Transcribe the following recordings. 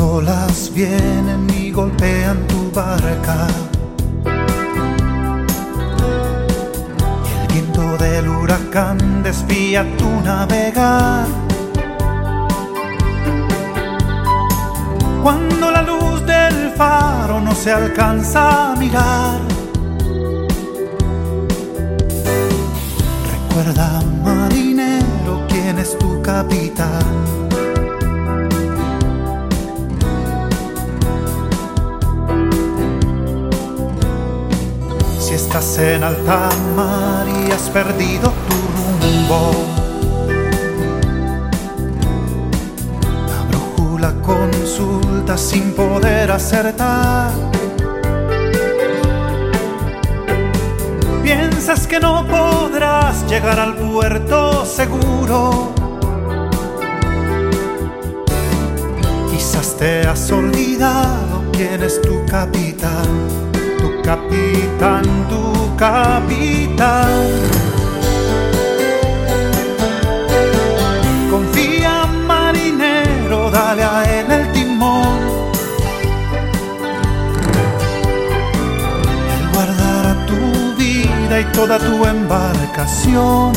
olas vienen y golpean tu barca. Y el viento del huracán desvía tu navegar. Cuando la luz del faro no se alcanza a mirar. Recuerda, marinero, quién es tu capitán. Si estás en alta mar y has perdido tu rumbo, la brújula consulta sin poder acertar. Piensas que no podrás llegar al puerto seguro. Quizás te has olvidado quién es tu capitán tu capitán, tu capitán. Confía, marinero, dale a él el timón. Él guardará tu vida y toda tu embarcación.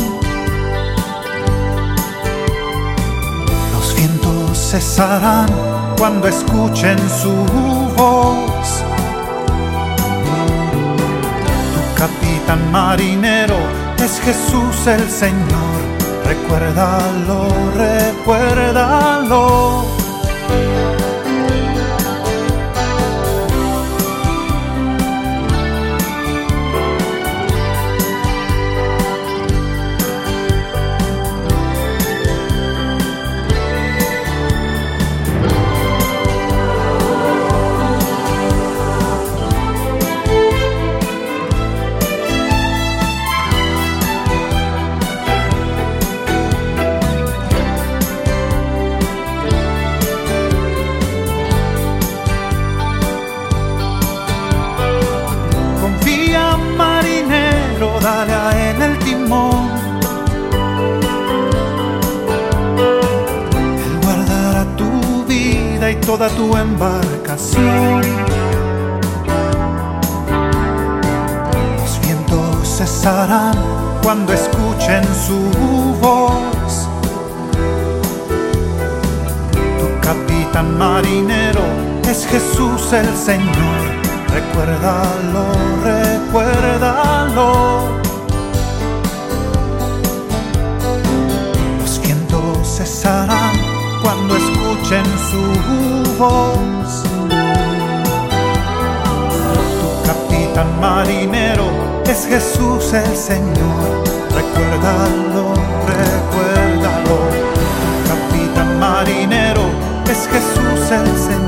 Los vientos cesarán cuando escuchen su voz. Capitán marinero es Jesús el Señor. Recuérdalo, recuérdalo. Y toda tu embarcación. Los vientos cesarán cuando escuchen su voz. Tu capitán marinero es Jesús el Señor. Recuérdalo, recuérdalo. Su voz. Tu capitán marinero es Jesús el Señor. Recuérdalo, recuérdalo. Tu capitán marinero es Jesús el Señor.